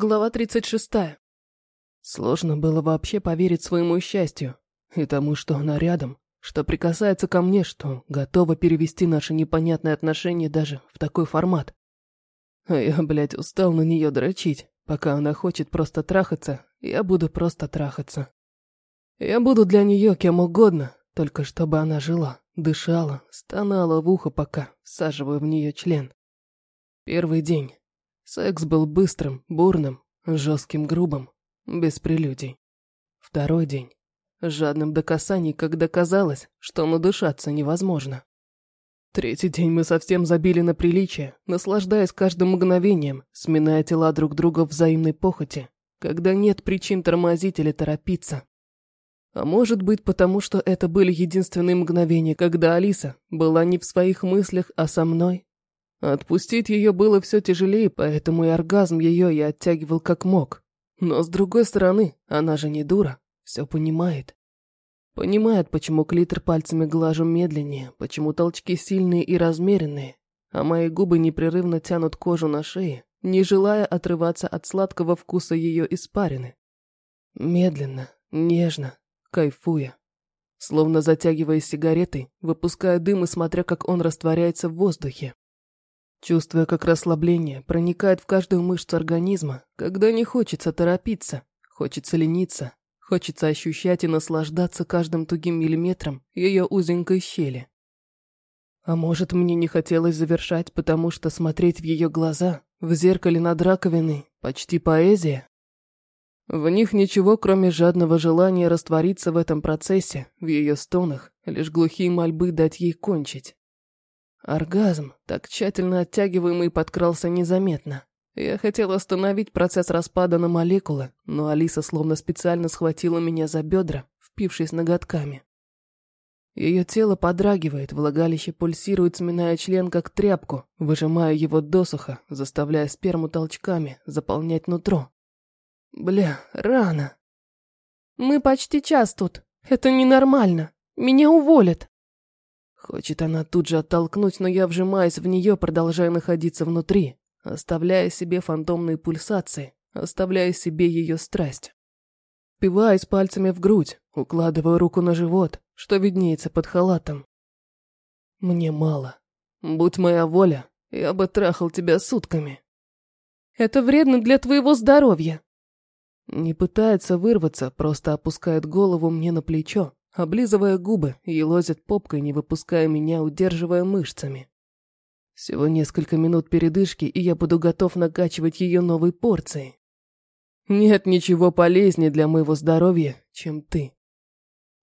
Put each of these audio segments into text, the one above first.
Глава 36. Сложно было вообще поверить своему счастью и тому, что она рядом, что прикасается ко мне, что готова перевести наши непонятные отношения даже в такой формат. А я, блядь, устал на нее дрочить. Пока она хочет просто трахаться, я буду просто трахаться. Я буду для нее кем угодно, только чтобы она жила, дышала, стонала в ухо, пока всаживаю в нее член. Первый день. Секс был быстрым, бурным, жестким, грубым, без прелюдий. Второй день. Жадным до касаний, когда казалось, что надышаться невозможно. Третий день мы совсем забили на приличие, наслаждаясь каждым мгновением, сминая тела друг друга в взаимной похоти, когда нет причин тормозить или торопиться. А может быть, потому что это были единственные мгновения, когда Алиса была не в своих мыслях, а со мной, Отпустить ее было все тяжелее, поэтому и оргазм ее я оттягивал как мог. Но с другой стороны, она же не дура, все понимает. Понимает, почему клитор пальцами глажу медленнее, почему толчки сильные и размеренные, а мои губы непрерывно тянут кожу на шее, не желая отрываться от сладкого вкуса ее испарины. Медленно, нежно, кайфуя. Словно затягивая сигаретой, выпуская дым и смотря, как он растворяется в воздухе. Чувствуя, как расслабление проникает в каждую мышцу организма, когда не хочется торопиться, хочется лениться, хочется ощущать и наслаждаться каждым тугим миллиметром ее узенькой щели. А может, мне не хотелось завершать, потому что смотреть в ее глаза, в зеркале над раковиной, почти поэзия? В них ничего, кроме жадного желания раствориться в этом процессе, в ее стонах, лишь глухие мольбы дать ей кончить. Оргазм, так тщательно оттягиваемый, подкрался незаметно. Я хотел остановить процесс распада на молекулы, но Алиса словно специально схватила меня за бедра, впившись ноготками. Ее тело подрагивает, влагалище пульсирует, сминая член как тряпку, выжимая его досуха, заставляя сперму толчками заполнять нутро. Бля, рано. Мы почти час тут. Это ненормально. Меня уволят. Хочет она тут же оттолкнуть, но я вжимаюсь в нее, продолжая находиться внутри, оставляя себе фантомные пульсации, оставляя себе ее страсть. Пиваюсь пальцами в грудь, укладываю руку на живот, что виднеется под халатом. Мне мало. Будь моя воля, я бы трахал тебя сутками. Это вредно для твоего здоровья. Не пытается вырваться, просто опускает голову мне на плечо, облизывая губы и лозит попкой, не выпуская меня, удерживая мышцами. Всего несколько минут передышки, и я буду готов накачивать ее новой порцией. Нет ничего полезнее для моего здоровья, чем ты.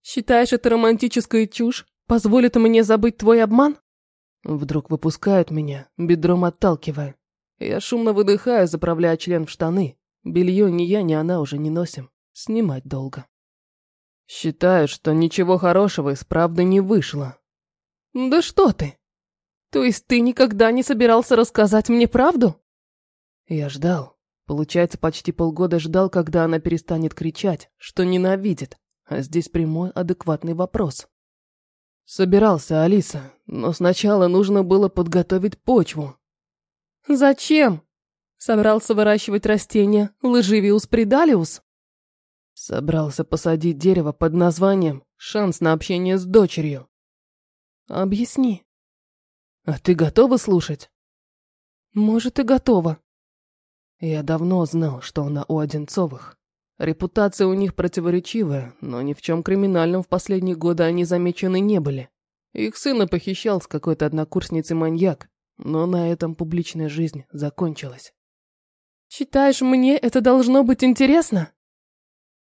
Считаешь это романтическая чушь? Позволит мне забыть твой обман? Вдруг выпускают меня, бедром отталкивая. Я шумно выдыхаю, заправляя член в штаны. Белье ни я, ни она уже не носим. Снимать долго. Считаю, что ничего хорошего из правды не вышло. Да что ты? То есть ты никогда не собирался рассказать мне правду? Я ждал. Получается, почти полгода ждал, когда она перестанет кричать, что ненавидит. А здесь прямой адекватный вопрос. Собирался, Алиса, но сначала нужно было подготовить почву. Зачем? Собрался выращивать растения Лыживиус придалиус? Собрался посадить дерево под названием «Шанс на общение с дочерью». Объясни. А ты готова слушать? Может, и готова. Я давно знал, что она у Одинцовых. Репутация у них противоречивая, но ни в чем криминальном в последние годы они замечены не были. Их сына похищал с какой-то однокурсницей маньяк, но на этом публичная жизнь закончилась. «Считаешь, мне это должно быть интересно?»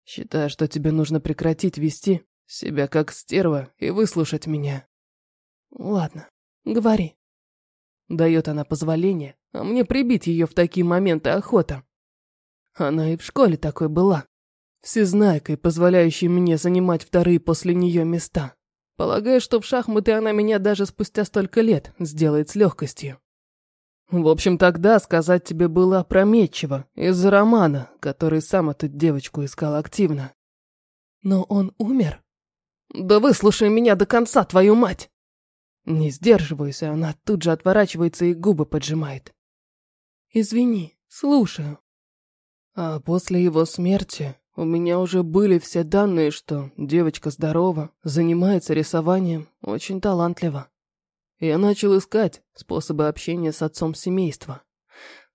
Считаю, что тебе нужно прекратить вести себя как стерва и выслушать меня. Ладно, говори. Дает она позволение, а мне прибить ее в такие моменты охота. Она и в школе такой была. Всезнайкой, позволяющей мне занимать вторые после нее места. Полагаю, что в шахматы она меня даже спустя столько лет сделает с легкостью. В общем, тогда сказать тебе было опрометчиво, из-за романа, который сам эту девочку искал активно. Но он умер? Да выслушай меня до конца, твою мать! Не сдерживаюсь, она тут же отворачивается и губы поджимает. Извини, слушаю. А после его смерти у меня уже были все данные, что девочка здорова, занимается рисованием, очень талантливо. Я начал искать способы общения с отцом семейства.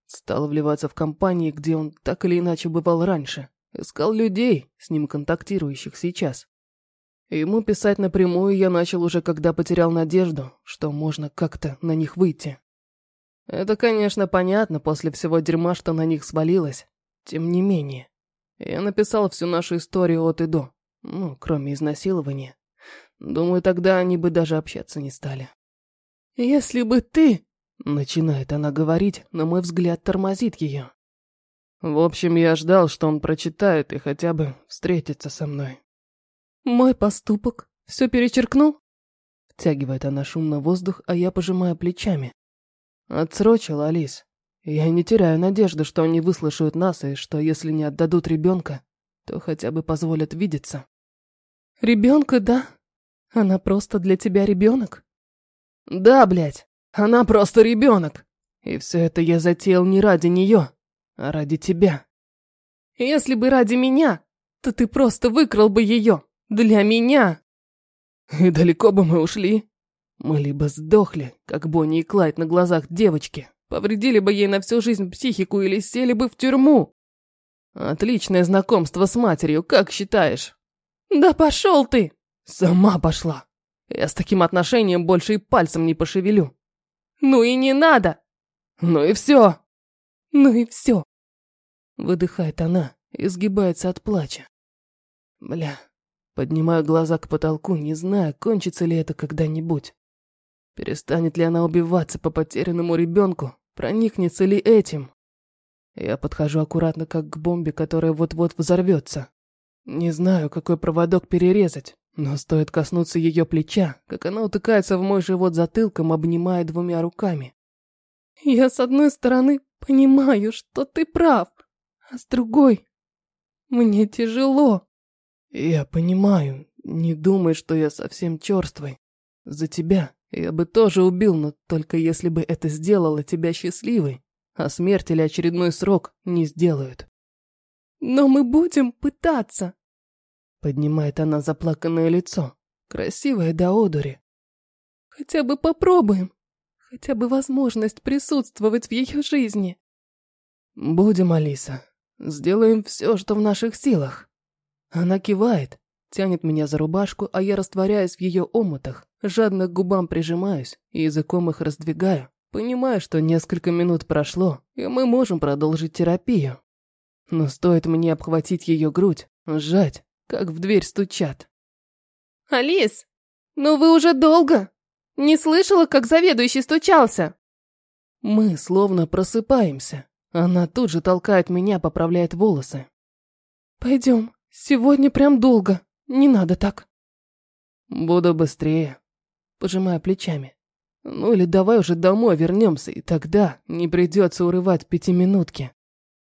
Стал вливаться в компании, где он так или иначе бывал раньше. Искал людей, с ним контактирующих сейчас. Ему писать напрямую я начал уже, когда потерял надежду, что можно как-то на них выйти. Это, конечно, понятно после всего дерьма, что на них свалилось. Тем не менее, я написал всю нашу историю от и до, ну, кроме изнасилования. Думаю, тогда они бы даже общаться не стали. «Если бы ты...» — начинает она говорить, но мой взгляд тормозит ее. В общем, я ждал, что он прочитает и хотя бы встретится со мной. «Мой поступок все перечеркнул?» Втягивает она шумно воздух, а я пожимаю плечами. Отсрочил, Алис. Я не теряю надежды, что они выслушают нас, и что если не отдадут ребенка, то хотя бы позволят видеться. Ребенка, да? Она просто для тебя ребенок? Да, блядь, она просто ребенок. И все это я затеял не ради нее, а ради тебя. Если бы ради меня, то ты просто выкрал бы ее. Для меня. И далеко бы мы ушли. Мы либо сдохли, как Бонни и Клайд на глазах девочки, повредили бы ей на всю жизнь психику или сели бы в тюрьму. Отличное знакомство с матерью, как считаешь? Да пошел ты! Сама пошла. Я с таким отношением больше и пальцем не пошевелю. Ну и не надо. Ну и все. Ну и все. Выдыхает она и сгибается от плача. Бля, поднимаю глаза к потолку, не зная, кончится ли это когда-нибудь. Перестанет ли она убиваться по потерянному ребенку? Проникнется ли этим? Я подхожу аккуратно, как к бомбе, которая вот-вот взорвется. Не знаю, какой проводок перерезать, но стоит коснуться ее плеча, как она утыкается в мой живот затылком, обнимая двумя руками. Я с одной стороны понимаю, что ты прав, а с другой мне тяжело. Я понимаю, не думай, что я совсем черствый. За тебя я бы тоже убил, но только если бы это сделало тебя счастливой, а смерть или очередной срок не сделают. Но мы будем пытаться. Поднимает она заплаканное лицо, красивое до одури. Хотя бы попробуем. Хотя бы возможность присутствовать в ее жизни. Будем, Алиса. Сделаем все, что в наших силах. Она кивает, тянет меня за рубашку, а я растворяюсь в ее омутах, Жадно к губам прижимаюсь и языком их раздвигаю, понимая, что несколько минут прошло, и мы можем продолжить терапию. Но стоит мне обхватить ее грудь, сжать, как в дверь стучат. «Алис, ну вы уже долго! Не слышала, как заведующий стучался?» Мы словно просыпаемся. Она тут же толкает меня, поправляет волосы. «Пойдем, сегодня прям долго, не надо так». «Буду быстрее», пожимая плечами. Ну или давай уже домой вернемся, и тогда не придется урывать пятиминутки.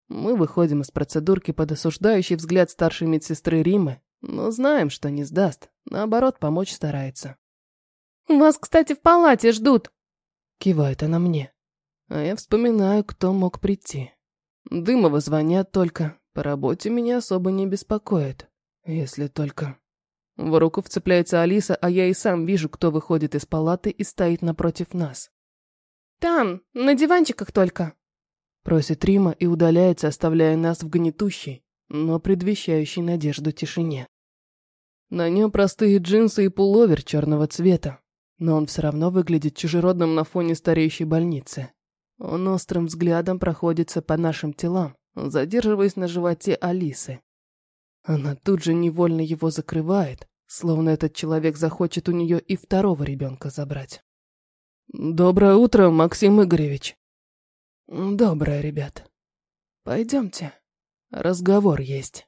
Мы выходим из процедурки под осуждающий взгляд старшей медсестры Римы, но знаем, что не сдаст, наоборот, помочь старается. «Вас, кстати, в палате ждут!» Кивает она мне. А я вспоминаю, кто мог прийти. Дымова звонят только, по работе меня особо не беспокоит. Если только... В руку вцепляется Алиса, а я и сам вижу, кто выходит из палаты и стоит напротив нас. «Там, на диванчиках только», — просит Рима и удаляется, оставляя нас в гнетущей, но предвещающей надежду тишине. На нем простые джинсы и пуловер черного цвета, но он все равно выглядит чужеродным на фоне стареющей больницы. Он острым взглядом проходится по нашим телам, задерживаясь на животе Алисы. Она тут же невольно его закрывает, словно этот человек захочет у нее и второго ребенка забрать. «Доброе утро, Максим Игоревич». «Доброе, ребят. Пойдемте. Разговор есть».